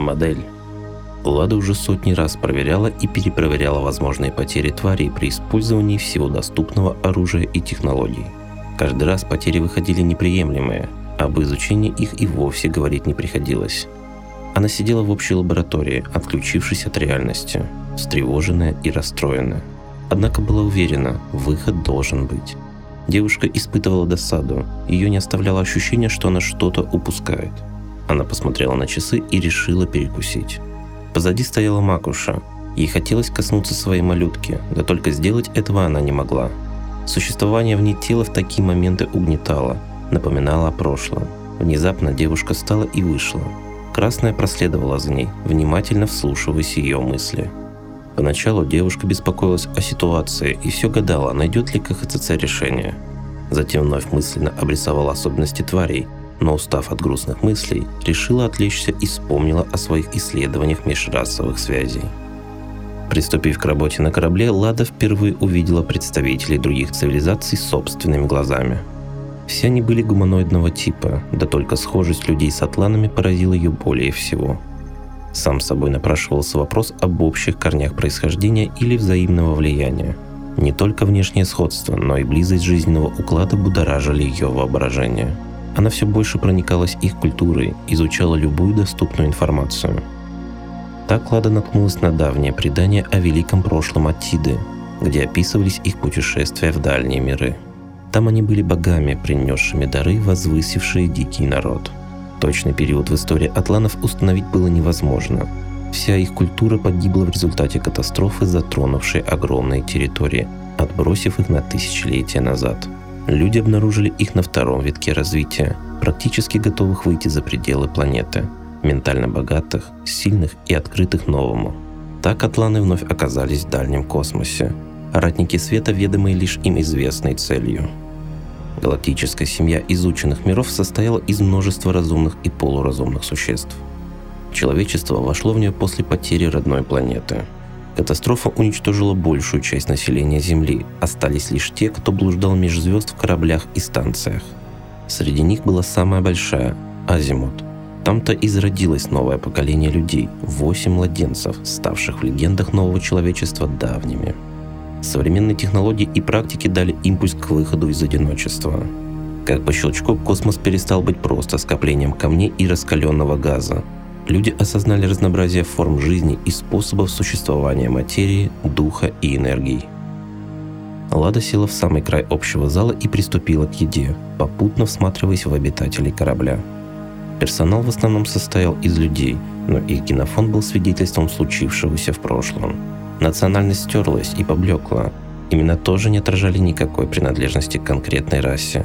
Модель. Лада уже сотни раз проверяла и перепроверяла возможные потери тварей при использовании всего доступного оружия и технологий. Каждый раз потери выходили неприемлемые, об изучении их и вовсе говорить не приходилось. Она сидела в общей лаборатории, отключившись от реальности, встревоженная и расстроенная. Однако была уверена, выход должен быть. Девушка испытывала досаду, ее не оставляло ощущение, что она что-то упускает. Она посмотрела на часы и решила перекусить. Позади стояла Макуша. Ей хотелось коснуться своей малютки, да только сделать этого она не могла. Существование вне тела в такие моменты угнетало, напоминало о прошлом. Внезапно девушка встала и вышла. Красная проследовала за ней, внимательно вслушиваясь ее мысли. Поначалу девушка беспокоилась о ситуации и все гадала, найдет ли КХЦЦ решение. Затем вновь мысленно обрисовала особенности тварей, но устав от грустных мыслей, решила отвлечься и вспомнила о своих исследованиях межрасовых связей. Приступив к работе на корабле, Лада впервые увидела представителей других цивилизаций собственными глазами. Все они были гуманоидного типа, да только схожесть людей с атланами поразила ее более всего. Сам собой напрашивался вопрос об общих корнях происхождения или взаимного влияния. Не только внешнее сходство, но и близость жизненного уклада будоражили ее воображение – она все больше проникалась их культурой, изучала любую доступную информацию. Так Лада наткнулась на давнее предание о великом прошлом Атиды, где описывались их путешествия в дальние миры. Там они были богами, принесшими дары, возвысившие дикий народ. Точный период в истории атланов установить было невозможно. Вся их культура погибла в результате катастрофы, затронувшей огромные территории, отбросив их на тысячелетия назад – люди обнаружили их на втором витке развития, практически готовых выйти за пределы планеты, ментально богатых, сильных и открытых новому. Так атланы вновь оказались в дальнем космосе, а ратники света ведомые лишь им известной целью. Галактическая семья изученных миров состояла из множества разумных и полуразумных существ. Человечество вошло в нее после потери родной планеты – Катастрофа уничтожила большую часть населения Земли. Остались лишь те, кто блуждал меж звезд в кораблях и станциях. Среди них была самая большая – Азимут. Там-то и зародилось новое поколение людей – восемь младенцев, ставших в легендах нового человечества давними. Современные технологии и практики дали импульс к выходу из одиночества. Как по щелчку космос перестал быть просто скоплением камней и раскаленного газа люди осознали разнообразие форм жизни и способов существования материи, духа и энергии. Лада села в самый край общего зала и приступила к еде, попутно всматриваясь в обитателей корабля. Персонал в основном состоял из людей, но их генофон был свидетельством случившегося в прошлом. Национальность стерлась и поблекла. Именно тоже не отражали никакой принадлежности к конкретной расе.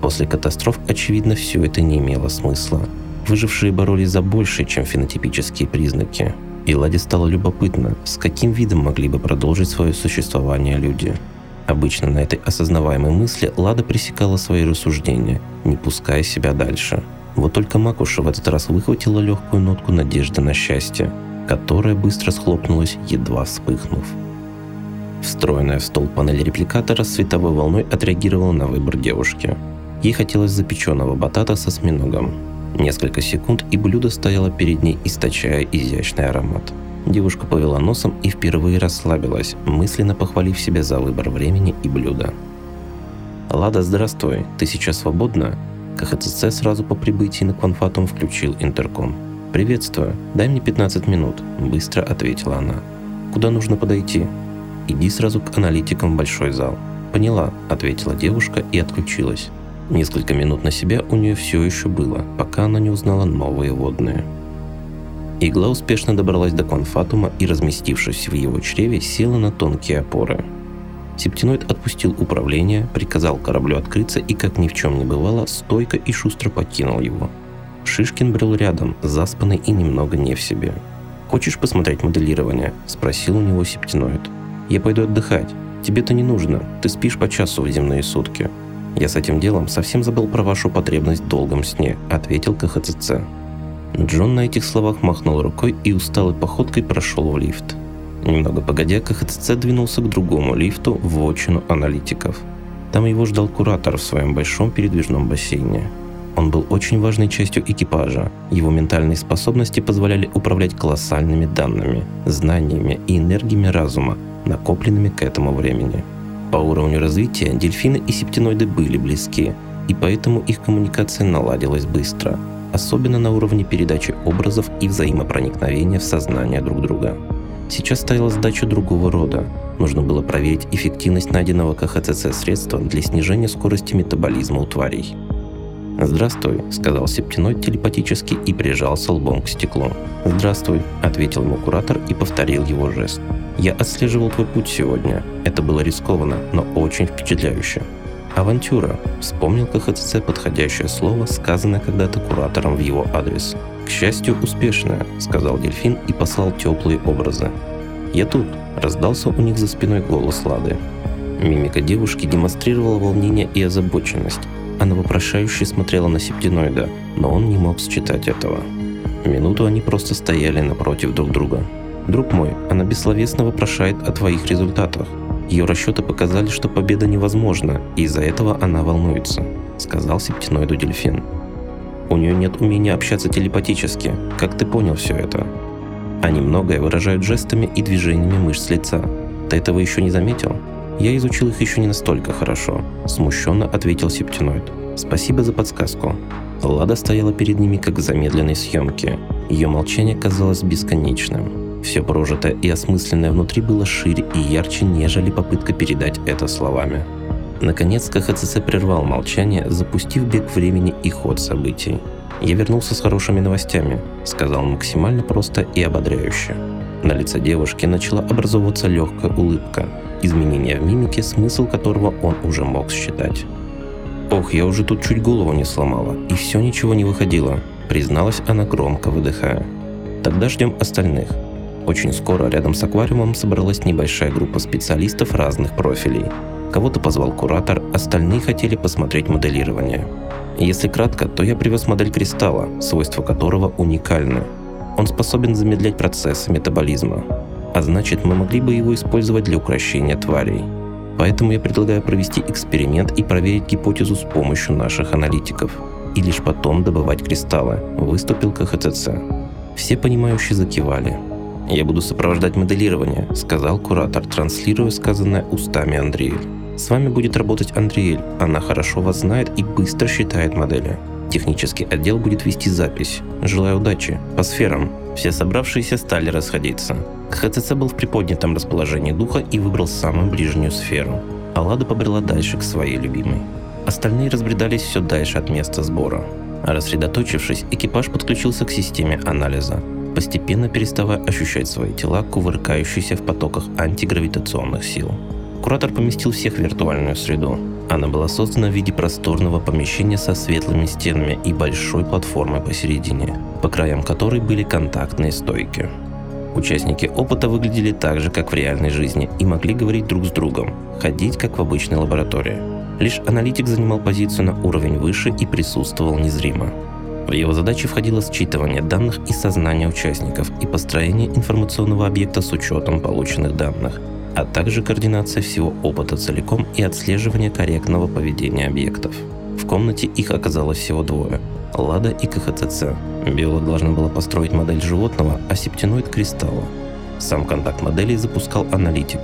После катастроф, очевидно, все это не имело смысла – Выжившие боролись за большее, чем фенотипические признаки. И Ладе стало любопытно, с каким видом могли бы продолжить свое существование люди. Обычно на этой осознаваемой мысли Лада пресекала свои рассуждения, не пуская себя дальше. Вот только Макуша в этот раз выхватила легкую нотку надежды на счастье, которая быстро схлопнулась, едва вспыхнув. Встроенная в стол панель репликатора световой волной отреагировала на выбор девушки. Ей хотелось запеченного батата со сминогом, Несколько секунд, и блюдо стояло перед ней, источая изящный аромат. Девушка повела носом и впервые расслабилась, мысленно похвалив себя за выбор времени и блюда. «Лада, здравствуй. Ты сейчас свободна?» КХЦЦ сразу по прибытии на Кванфатум включил интерком. «Приветствую. Дай мне 15 минут», – быстро ответила она. «Куда нужно подойти?» «Иди сразу к аналитикам в большой зал». «Поняла», – ответила девушка и отключилась. Несколько минут на себя у нее все еще было, пока она не узнала новые водные. Игла успешно добралась до конфатума и, разместившись в его чреве, села на тонкие опоры. Септиноид отпустил управление, приказал кораблю открыться и, как ни в чем не бывало, стойко и шустро покинул его. Шишкин брел рядом, заспанный и немного не в себе. «Хочешь посмотреть моделирование?» – спросил у него септиноид. «Я пойду отдыхать. Тебе-то не нужно. Ты спишь по часу в земные сутки. «Я с этим делом совсем забыл про вашу потребность в долгом сне», — ответил КХЦЦ. Джон на этих словах махнул рукой и усталой походкой прошел в лифт. Немного погодя, КХЦЦ двинулся к другому лифту в вотчину аналитиков. Там его ждал куратор в своем большом передвижном бассейне. Он был очень важной частью экипажа. Его ментальные способности позволяли управлять колоссальными данными, знаниями и энергиями разума, накопленными к этому времени. По уровню развития дельфины и септиноиды были близки, и поэтому их коммуникация наладилась быстро, особенно на уровне передачи образов и взаимопроникновения в сознание друг друга. Сейчас стояла задача другого рода. Нужно было проверить эффективность найденного КХЦЦ средства для снижения скорости метаболизма у тварей. «Здравствуй», — сказал Септиноид телепатически и прижался лбом к стеклу. «Здравствуй», — ответил ему куратор и повторил его жест. «Я отслеживал твой путь сегодня. Это было рискованно, но очень впечатляюще. «Авантюра», — вспомнил КХЦЦ подходящее слово, сказанное когда-то куратором в его адрес. «К счастью, успешная», — сказал дельфин и послал теплые образы. «Я тут», — раздался у них за спиной голос Лады. Мимика девушки демонстрировала волнение и озабоченность. Она вопрошающе смотрела на септиноида, но он не мог считать этого. Минуту они просто стояли напротив друг друга. «Друг мой, она бессловесно вопрошает о твоих результатах. Ее расчеты показали, что победа невозможна, и из-за этого она волнуется», — сказал септиноиду дельфин. «У нее нет умения общаться телепатически. Как ты понял все это?» Они многое выражают жестами и движениями мышц лица. Ты этого еще не заметил? Я изучил их еще не настолько хорошо, смущенно ответил септиноид. Спасибо за подсказку. Лада стояла перед ними как в замедленной съемке. Ее молчание казалось бесконечным. Все прожитое и осмысленное внутри было шире и ярче, нежели попытка передать это словами. Наконец КХЦЦ прервал молчание, запустив бег времени и ход событий. «Я вернулся с хорошими новостями», — сказал максимально просто и ободряюще. На лице девушки начала образовываться легкая улыбка, изменение в мимике, смысл которого он уже мог считать. «Ох, я уже тут чуть голову не сломала, и все ничего не выходило», призналась она громко выдыхая. «Тогда ждем остальных. Очень скоро рядом с аквариумом собралась небольшая группа специалистов разных профилей. Кого-то позвал куратор, остальные хотели посмотреть моделирование. Если кратко, то я привез модель кристалла, свойства которого уникальны. Он способен замедлять процессы метаболизма. А значит, мы могли бы его использовать для укрощения тварей. Поэтому я предлагаю провести эксперимент и проверить гипотезу с помощью наших аналитиков. И лишь потом добывать кристаллы, выступил КХЦЦ. Все понимающие закивали. «Я буду сопровождать моделирование», — сказал куратор, транслируя сказанное устами Андрея. «С вами будет работать Андреэль. Она хорошо вас знает и быстро считает модели. Технический отдел будет вести запись. Желаю удачи. По сферам». Все собравшиеся стали расходиться. ХЦЦ был в приподнятом расположении духа и выбрал самую ближнюю сферу. Аллада побрела дальше к своей любимой. Остальные разбредались все дальше от места сбора. Рассредоточившись, экипаж подключился к системе анализа постепенно переставая ощущать свои тела, кувыркающиеся в потоках антигравитационных сил. Куратор поместил всех в виртуальную среду. Она была создана в виде просторного помещения со светлыми стенами и большой платформой посередине, по краям которой были контактные стойки. Участники опыта выглядели так же, как в реальной жизни, и могли говорить друг с другом, ходить как в обычной лаборатории. Лишь аналитик занимал позицию на уровень выше и присутствовал незримо. В его задачи входило считывание данных и сознания участников и построение информационного объекта с учетом полученных данных, а также координация всего опыта целиком и отслеживание корректного поведения объектов. В комнате их оказалось всего двое – Лада и КХЦЦ. Биолог должна была построить модель животного, а септиноид – кристалла. Сам контакт моделей запускал аналитик.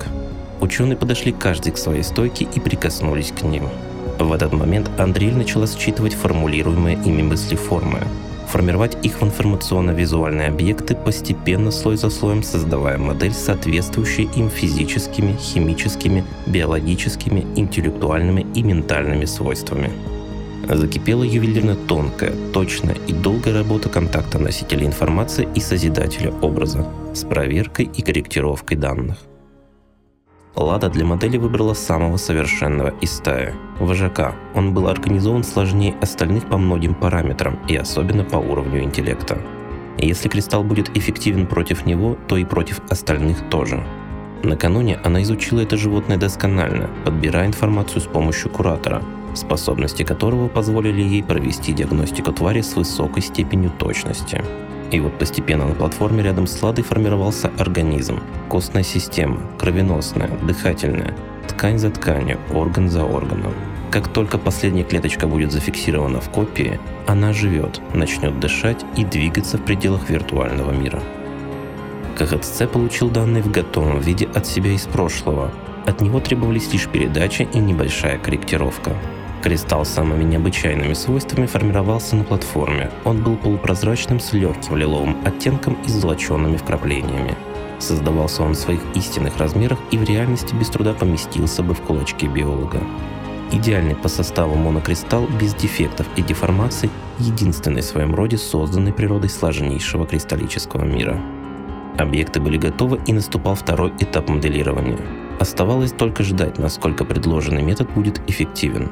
Ученые подошли каждый к своей стойке и прикоснулись к ним – в этот момент Андрей начала считывать формулируемые ими мысли формы, формировать их в информационно-визуальные объекты, постепенно слой за слоем создавая модель, соответствующую им физическими, химическими, биологическими, интеллектуальными и ментальными свойствами. Закипела ювелирно тонкая, точная и долгая работа контакта носителя информации и созидателя образа с проверкой и корректировкой данных. Лада для модели выбрала самого совершенного из стаи – вожака. Он был организован сложнее остальных по многим параметрам и особенно по уровню интеллекта. если кристалл будет эффективен против него, то и против остальных тоже. Накануне она изучила это животное досконально, подбирая информацию с помощью куратора, способности которого позволили ей провести диагностику твари с высокой степенью точности. И вот постепенно на платформе рядом с Ладой формировался организм, костная система, кровеносная, дыхательная, ткань за тканью, орган за органом. как только последняя клеточка будет зафиксирована в копии, она живет, начнет дышать и двигаться в пределах виртуального мира. КХЦ получил данные в готовом виде от себя из прошлого. От него требовались лишь передача и небольшая корректировка. Кристалл с самыми необычайными свойствами формировался на платформе. Он был полупрозрачным с легким лиловым оттенком и золоченными вкраплениями. Создавался он в своих истинных размерах и в реальности без труда поместился бы в кулачке биолога. Идеальный по составу монокристалл без дефектов и деформаций, единственный в своем роде созданный природой сложнейшего кристаллического мира. Объекты были готовы и наступал второй этап моделирования. Оставалось только ждать, насколько предложенный метод будет эффективен.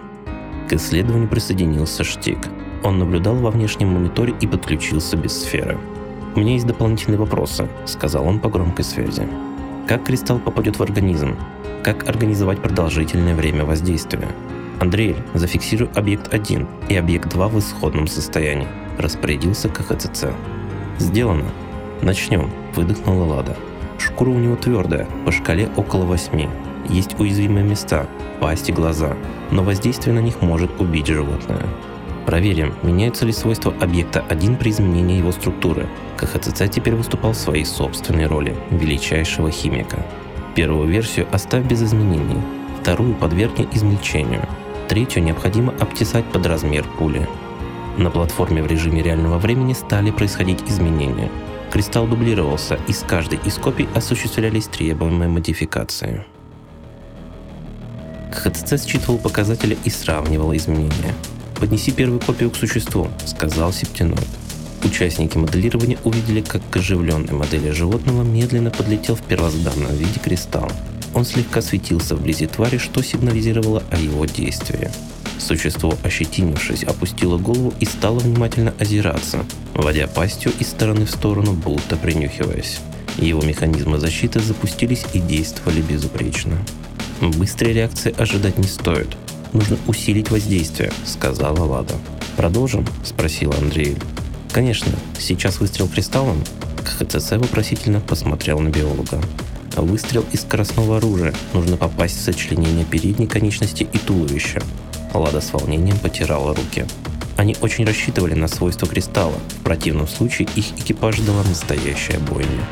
К исследованию присоединился Штик. Он наблюдал во внешнем мониторе и подключился без сферы. «У меня есть дополнительные вопросы», — сказал он по громкой связи. «Как кристалл попадет в организм? Как организовать продолжительное время воздействия? Андрей, зафиксируй объект 1 и объект 2 в исходном состоянии», — распорядился КХЦЦ. «Сделано. Начнем», — выдохнула Лада. «Шкура у него твердая, по шкале около 8. Есть уязвимые места, пасть и глаза, но воздействие на них может убить животное. Проверим, меняются ли свойства объекта 1 при изменении его структуры. КХЦЦ теперь выступал в своей собственной роли – величайшего химика. Первую версию оставь без изменений, вторую подвергни измельчению, третью необходимо обтесать под размер пули. На платформе в режиме реального времени стали происходить изменения. Кристалл дублировался, и с каждой из копий осуществлялись требуемые модификации. ХЦЦ считывал показатели и сравнивал изменения. «Поднеси первую копию к существу», — сказал Септиноид. Участники моделирования увидели, как к оживленной модели животного медленно подлетел в первозданном виде кристалл. Он слегка светился вблизи твари, что сигнализировало о его действии. Существо, ощетинившись, опустило голову и стало внимательно озираться, водя пастью из стороны в сторону, будто принюхиваясь. Его механизмы защиты запустились и действовали безупречно. Быстрой реакции ожидать не стоит. Нужно усилить воздействие, сказала Лада. Продолжим? спросил Андрей. Конечно, сейчас выстрел кристаллом. КХЦС вопросительно посмотрел на биолога. Выстрел из скоростного оружия. Нужно попасть в сочленение передней конечности и туловища. Лада с волнением потирала руки. Они очень рассчитывали на свойства кристалла. В противном случае их экипаж ждала настоящая бойня.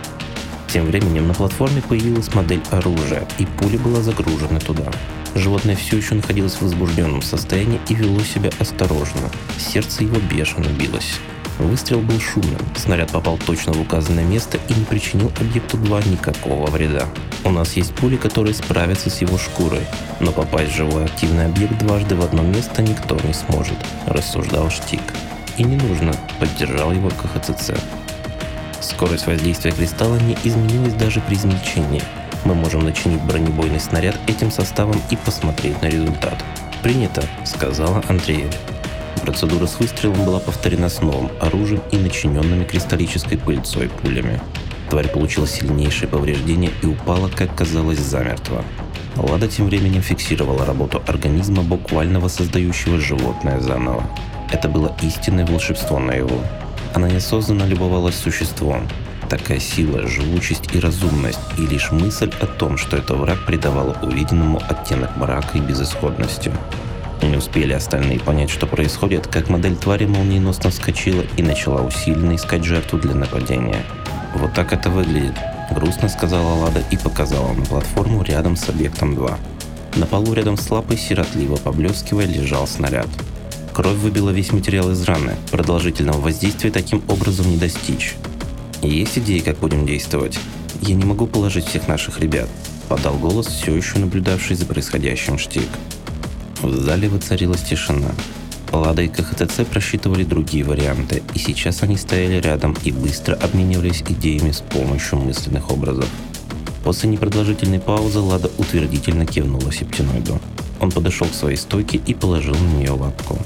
Тем временем на платформе появилась модель оружия, и пуля была загружена туда. Животное все еще находилось в возбужденном состоянии и вело себя осторожно. Сердце его бешено билось. Выстрел был шумным, снаряд попал точно в указанное место и не причинил объекту 2 никакого вреда. У нас есть пули, которые справятся с его шкурой, но попасть в живой активный объект дважды в одно место никто не сможет, рассуждал Штик. И не нужно, поддержал его КХЦЦ. Скорость воздействия кристалла не изменилась даже при измельчении. Мы можем начинить бронебойный снаряд этим составом и посмотреть на результат. «Принято», — сказала Андрея. Процедура с выстрелом была повторена с новым оружием и начиненными кристаллической пыльцой пулями. Тварь получила сильнейшие повреждения и упала, как казалось, замертво. Лада тем временем фиксировала работу организма, буквально воссоздающего животное заново. Это было истинное волшебство на его. Она неосознанно любовалась существом. Такая сила, живучесть и разумность, и лишь мысль о том, что это враг придавала увиденному оттенок мрака и безысходности. Не успели остальные понять, что происходит, как модель твари молниеносно вскочила и начала усиленно искать жертву для нападения. «Вот так это выглядит», — грустно сказала Лада и показала на платформу рядом с объектом 2. На полу рядом с лапой сиротливо поблескивая лежал снаряд. Кровь выбила весь материал из раны. Продолжительного воздействия таким образом не достичь. Есть идеи, как будем действовать? Я не могу положить всех наших ребят, подал голос, все еще наблюдавший за происходящим штик. В зале воцарилась тишина. Лада и КХТЦ просчитывали другие варианты, и сейчас они стояли рядом и быстро обменивались идеями с помощью мысленных образов. После непродолжительной паузы Лада утвердительно кивнула септиноиду. Он подошел к своей стойке и положил на нее лапку.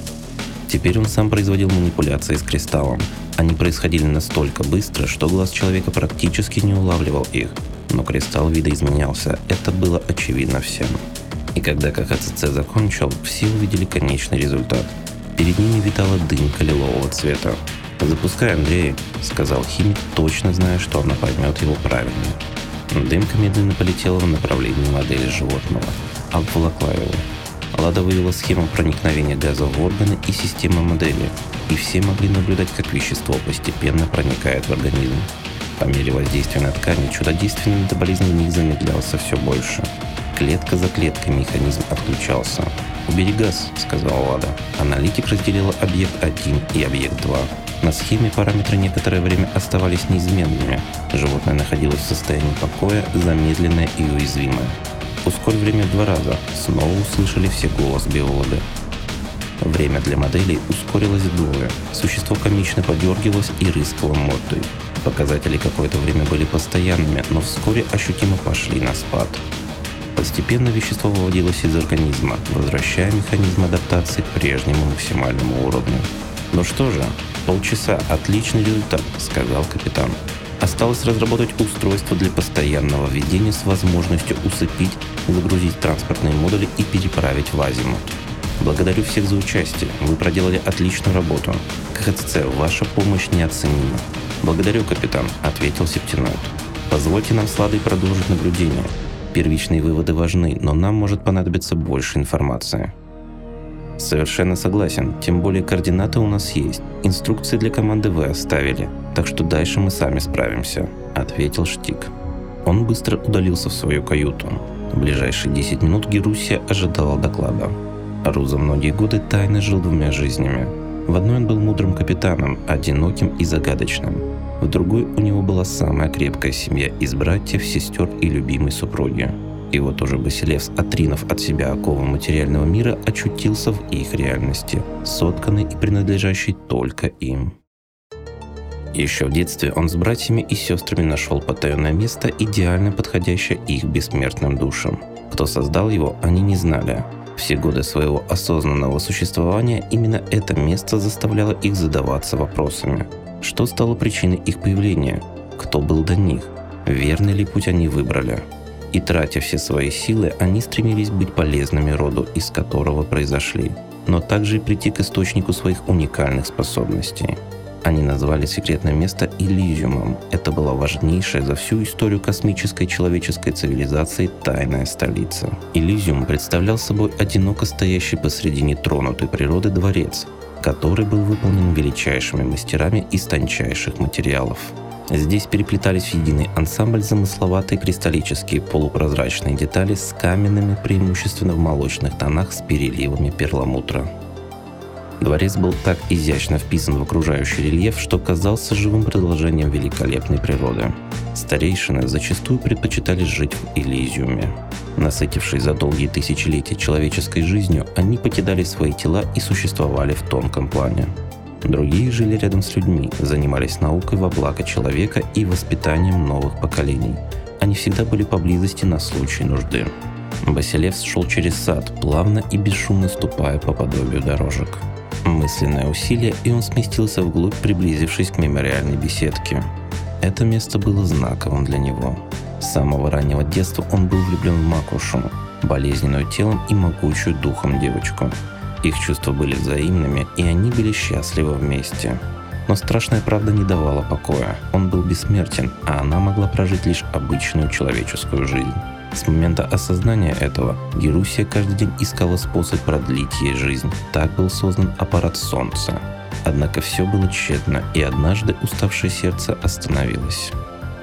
Теперь он сам производил манипуляции с кристаллом. Они происходили настолько быстро, что глаз человека практически не улавливал их. Но кристалл видоизменялся, это было очевидно всем. И когда КХЦЦ закончил, все увидели конечный результат. Перед ними витала дымка лилового цвета. «Запускай, Андрей», — сказал химик, точно зная, что она поймет его правильно. Дымка медленно полетела в направлении модели животного. Обволокла его. Лада вывела схему проникновения газа в органы и систему модели, и все могли наблюдать, как вещество постепенно проникает в организм. По мере воздействия на ткани чудодейственный метаболизм в них замедлялся все больше. Клетка за клеткой механизм отключался. «Убери газ», — сказала Лада. Аналитик разделила объект 1 и объект 2. На схеме параметры некоторое время оставались неизменными. Животное находилось в состоянии покоя, замедленное и уязвимое. «Ускорь время в два раза», — снова услышали все голос биолога. Время для моделей ускорилось вдвое. Существо комично подергивалось и рыскало мордой. Показатели какое-то время были постоянными, но вскоре ощутимо пошли на спад. Постепенно вещество выводилось из организма, возвращая механизм адаптации к прежнему максимальному уровню. «Ну что же, полчаса – отличный результат», – сказал капитан. Осталось разработать устройство для постоянного введения с возможностью усыпить, загрузить транспортные модули и переправить в азимут. Благодарю всех за участие. Вы проделали отличную работу. КХЦ, ваша помощь неоценима. Благодарю, капитан, ответил Септиноид. Позвольте нам с Ладой продолжить наблюдение. Первичные выводы важны, но нам может понадобиться больше информации. Совершенно согласен, тем более координаты у нас есть. Инструкции для команды вы оставили, так что дальше мы сами справимся, ответил Штик. Он быстро удалился в свою каюту. В ближайшие 10 минут Герусия ожидала доклада. Ру за многие годы тайно жил двумя жизнями. В одной он был мудрым капитаном, одиноким и загадочным. В другой у него была самая крепкая семья из братьев, сестер и любимой супруги. И вот уже Басилевс, отринув от себя оковы материального мира, очутился в их реальности, сотканной и принадлежащей только им. Еще в детстве он с братьями и сестрами нашел потаенное место, идеально подходящее их бессмертным душам. Кто создал его, они не знали, все годы своего осознанного существования именно это место заставляло их задаваться вопросами. Что стало причиной их появления? Кто был до них? Верный ли путь они выбрали? И тратя все свои силы, они стремились быть полезными роду, из которого произошли, но также и прийти к источнику своих уникальных способностей – они назвали секретное место Элизиумом. Это была важнейшая за всю историю космической человеческой цивилизации тайная столица. Элизиум представлял собой одиноко стоящий посреди нетронутой природы дворец, который был выполнен величайшими мастерами из тончайших материалов. Здесь переплетались в единый ансамбль замысловатые кристаллические полупрозрачные детали с каменными, преимущественно в молочных тонах с переливами перламутра. Дворец был так изящно вписан в окружающий рельеф, что казался живым продолжением великолепной природы. Старейшины зачастую предпочитали жить в Элизиуме. Насытившись за долгие тысячелетия человеческой жизнью, они покидали свои тела и существовали в тонком плане. Другие жили рядом с людьми, занимались наукой во благо человека и воспитанием новых поколений. Они всегда были поблизости на случай нужды. Басилевс шел через сад, плавно и бесшумно ступая по подобию дорожек. Мысленное усилие, и он сместился вглубь, приблизившись к мемориальной беседке. Это место было знаковым для него. С самого раннего детства он был влюблен в Макушу, болезненную телом и могучую духом девочку. Их чувства были взаимными, и они были счастливы вместе. Но страшная правда не давала покоя. Он был бессмертен, а она могла прожить лишь обычную человеческую жизнь. С момента осознания этого Герусия каждый день искала способ продлить ей жизнь. Так был создан аппарат Солнца. Однако все было тщетно, и однажды уставшее сердце остановилось.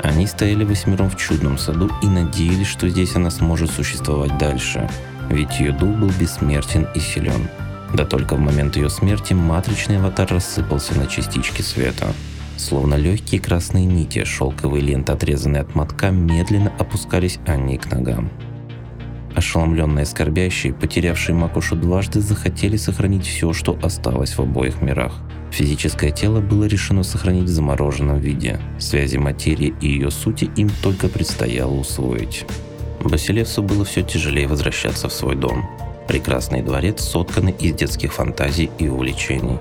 Они стояли восьмером в чудном саду и надеялись, что здесь она сможет существовать дальше, ведь ее дух был бессмертен и силен. Да только в момент ее смерти матричный аватар рассыпался на частички света – Словно легкие красные нити, шелковые ленты, отрезанные от мотка, медленно опускались они к ногам. Ошеломленные скорбящие, потерявшие Макушу дважды, захотели сохранить все, что осталось в обоих мирах. Физическое тело было решено сохранить в замороженном виде. Связи материи и ее сути им только предстояло усвоить. Басилевсу было все тяжелее возвращаться в свой дом. Прекрасный дворец, сотканный из детских фантазий и увлечений.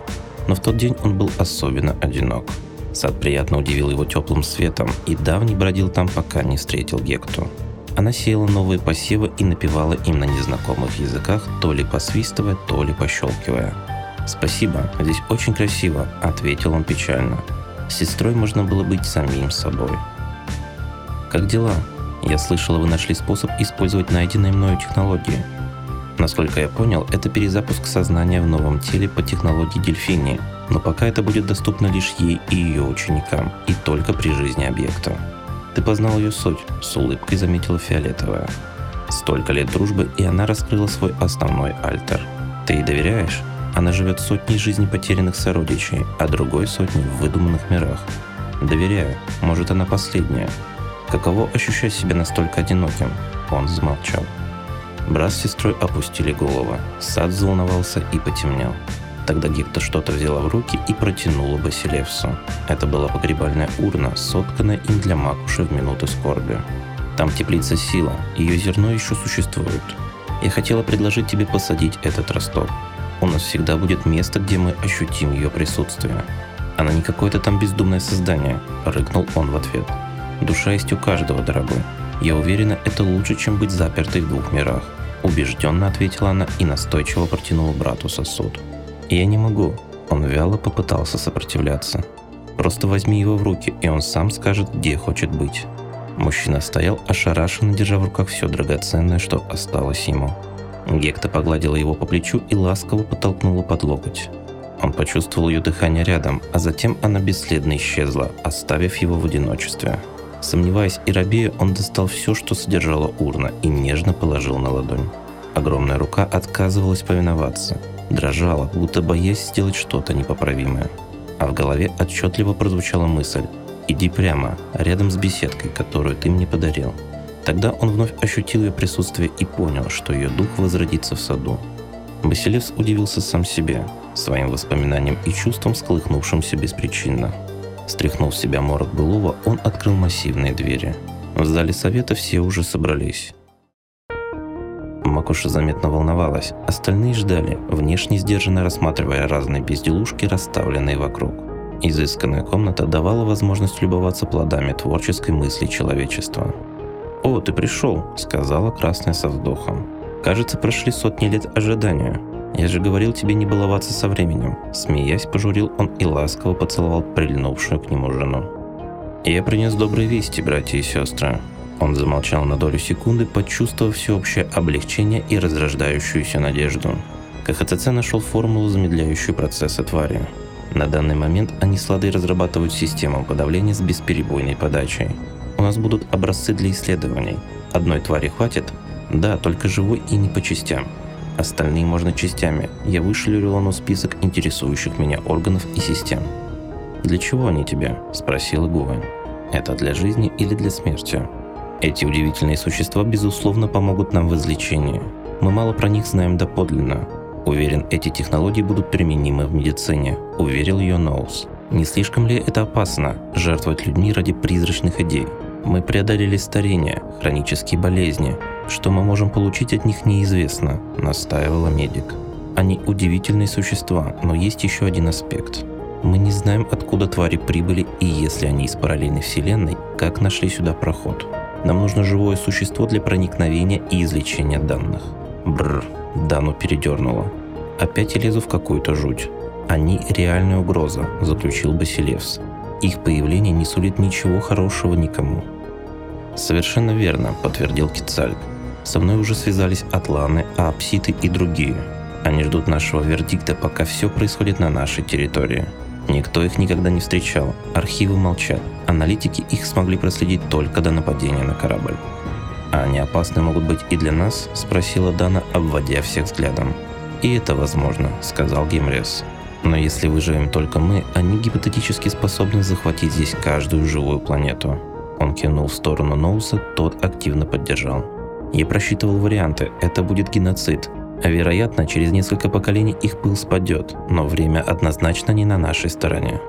Но в тот день он был особенно одинок. Сад приятно удивил его теплым светом, и давний бродил там, пока не встретил Гекту. Она сеяла новые посевы и напевала им на незнакомых языках, то ли посвистывая, то ли пощелкивая. «Спасибо, здесь очень красиво», — ответил он печально. С сестрой можно было быть самим собой. «Как дела? Я слышала, вы нашли способ использовать найденные мною технологии». Насколько я понял, это перезапуск сознания в новом теле по технологии дельфини, но пока это будет доступно лишь ей и ее ученикам, и только при жизни объекта. Ты познал ее суть, с улыбкой заметила Фиолетовая. Столько лет дружбы, и она раскрыла свой основной альтер. Ты ей доверяешь? Она живет сотней жизней потерянных сородичей, а другой сотней в выдуманных мирах. Доверяю, может она последняя. Каково ощущать себя настолько одиноким? Он замолчал. Брат с сестрой опустили головы. Сад взволновался и потемнел. Тогда Гекта что-то взяла в руки и протянула Басилевсу. Это была погребальная урна, сотканная им для Макуши в минуты скорби. Там теплится сила, ее зерно еще существует. Я хотела предложить тебе посадить этот росток. У нас всегда будет место, где мы ощутим ее присутствие. Она не какое-то там бездумное создание, рыкнул он в ответ. Душа есть у каждого, дорогой. Я уверена, это лучше, чем быть запертой в двух мирах. Убежденно ответила она и настойчиво протянула брату сосуд. «Я не могу». Он вяло попытался сопротивляться. «Просто возьми его в руки, и он сам скажет, где хочет быть». Мужчина стоял ошарашенно, держа в руках все драгоценное, что осталось ему. Гекта погладила его по плечу и ласково подтолкнула под локоть. Он почувствовал ее дыхание рядом, а затем она бесследно исчезла, оставив его в одиночестве. Сомневаясь и робея, он достал все, что содержала урна, и нежно положил на ладонь. Огромная рука отказывалась повиноваться, дрожала, будто боясь сделать что-то непоправимое. А в голове отчетливо прозвучала мысль «Иди прямо, рядом с беседкой, которую ты мне подарил». Тогда он вновь ощутил ее присутствие и понял, что ее дух возродится в саду. Басилевс удивился сам себе, своим воспоминаниям и чувствам, сколыхнувшимся беспричинно. Стряхнув с себя морок былого, он открыл массивные двери. В зале совета все уже собрались. Макуша заметно волновалась, остальные ждали, внешне сдержанно рассматривая разные безделушки, расставленные вокруг. Изысканная комната давала возможность любоваться плодами творческой мысли человечества. «О, ты пришел», — сказала Красная со вздохом. «Кажется, прошли сотни лет ожидания. Я же говорил тебе не баловаться со временем». Смеясь, пожурил он и ласково поцеловал прильнувшую к нему жену. «Я принес добрые вести, братья и сестры». Он замолчал на долю секунды, почувствовав всеобщее облегчение и разрождающуюся надежду. КХЦЦ нашел формулу, замедляющую процессы твари. На данный момент они с Ладой разрабатывают систему подавления с бесперебойной подачей. У нас будут образцы для исследований. Одной твари хватит? Да, только живой и не по частям. Остальные можно частями. Я вышлю Релону список интересующих меня органов и систем. «Для чего они тебе?» – спросила Гуань. «Это для жизни или для смерти?» Эти удивительные существа, безусловно, помогут нам в излечении. Мы мало про них знаем доподлинно. Уверен, эти технологии будут применимы в медицине, уверил ее Ноус. Не слишком ли это опасно – жертвовать людьми ради призрачных идей? Мы преодолели старение, хронические болезни. Что мы можем получить от них неизвестно, настаивала медик. Они удивительные существа, но есть еще один аспект. Мы не знаем, откуда твари прибыли и если они из параллельной вселенной, как нашли сюда проход. Нам нужно живое существо для проникновения и извлечения данных. Бррр, Дану передернуло. Опять я лезу в какую-то жуть. Они реальная угроза, заключил Басилевс. Их появление не сулит ничего хорошего никому. Совершенно верно, подтвердил Кицальк. Со мной уже связались атланы, аапситы и другие. Они ждут нашего вердикта, пока все происходит на нашей территории. Никто их никогда не встречал, архивы молчат, аналитики их смогли проследить только до нападения на корабль. «А они опасны могут быть и для нас?» – спросила Дана, обводя всех взглядом. «И это возможно», – сказал Гемрес. «Но если выживем только мы, они гипотетически способны захватить здесь каждую живую планету». Он кинул в сторону Ноуса, тот активно поддержал. «Я просчитывал варианты, это будет геноцид, вероятно, через несколько поколений их пыл спадет, но время однозначно не на нашей стороне.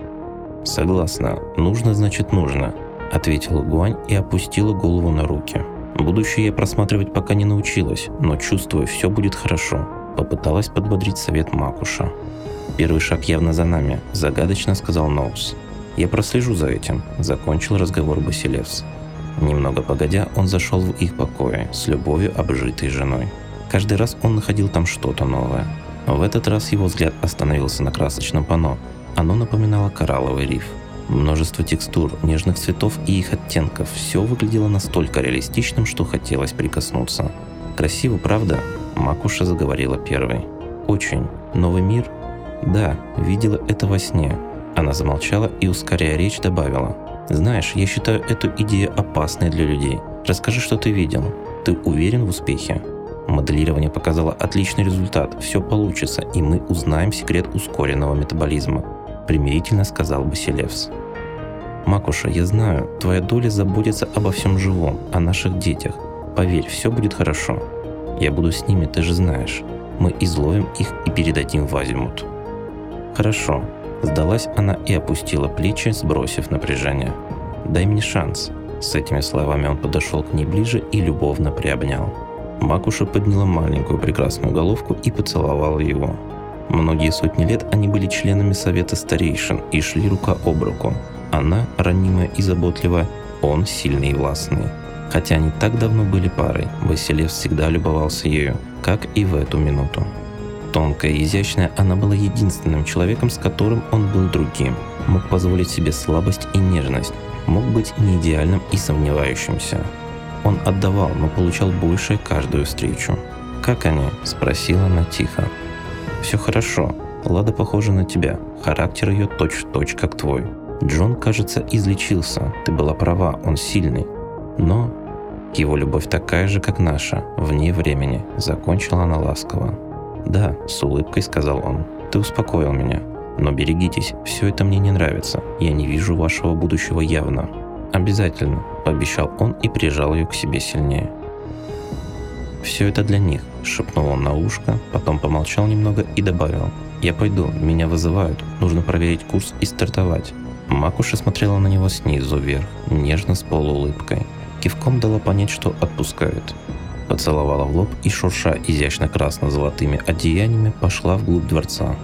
«Согласна. Нужно, значит нужно», — ответила Гуань и опустила голову на руки. «Будущее я просматривать пока не научилась, но чувствую, все будет хорошо», — попыталась подбодрить совет Макуша. «Первый шаг явно за нами», — загадочно сказал Ноус. «Я прослежу за этим», — закончил разговор Басилевс. Немного погодя, он зашел в их покои с любовью обжитой женой. Каждый раз он находил там что-то новое. В этот раз его взгляд остановился на красочном панно. Оно напоминало коралловый риф. Множество текстур, нежных цветов и их оттенков. Все выглядело настолько реалистичным, что хотелось прикоснуться. Красиво, правда? Макуша заговорила первой. «Очень. Новый мир?» «Да, видела это во сне». Она замолчала и, ускоряя речь, добавила. «Знаешь, я считаю эту идею опасной для людей. Расскажи, что ты видел. Ты уверен в успехе?» Моделирование показало отличный результат. Все получится, и мы узнаем секрет ускоренного метаболизма. Примирительно сказал Басилевс. Макуша, я знаю, твоя доля заботится обо всем живом, о наших детях. Поверь, все будет хорошо. Я буду с ними, ты же знаешь. Мы изловим их и передадим в Азимут. Хорошо. Сдалась она и опустила плечи, сбросив напряжение. Дай мне шанс. С этими словами он подошел к ней ближе и любовно приобнял. Макуша подняла маленькую прекрасную головку и поцеловала его. Многие сотни лет они были членами Совета Старейшин и шли рука об руку. Она ранимая и заботливая, он сильный и властный. Хотя они так давно были парой, Василев всегда любовался ею, как и в эту минуту. Тонкая и изящная, она была единственным человеком, с которым он был другим. Мог позволить себе слабость и нежность, мог быть неидеальным и сомневающимся. Он отдавал, но получал большее каждую встречу. «Как они?» – спросила она тихо. «Все хорошо. Лада похожа на тебя. Характер ее точь-в-точь, как твой. Джон, кажется, излечился. Ты была права, он сильный. Но его любовь такая же, как наша, вне времени», – закончила она ласково. «Да», – с улыбкой сказал он. «Ты успокоил меня. Но берегитесь, все это мне не нравится. Я не вижу вашего будущего явно. «Обязательно», – пообещал он и прижал ее к себе сильнее. «Все это для них», – шепнул он на ушко, потом помолчал немного и добавил. «Я пойду, меня вызывают, нужно проверить курс и стартовать». Макуша смотрела на него снизу вверх, нежно с полуулыбкой. Кивком дала понять, что отпускают. Поцеловала в лоб и, шурша изящно красно-золотыми одеяниями, пошла вглубь дворца.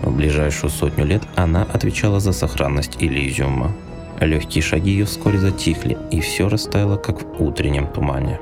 В ближайшую сотню лет она отвечала за сохранность Элизиума. Легкие шаги ее вскоре затихли, и все растаяло, как в утреннем тумане.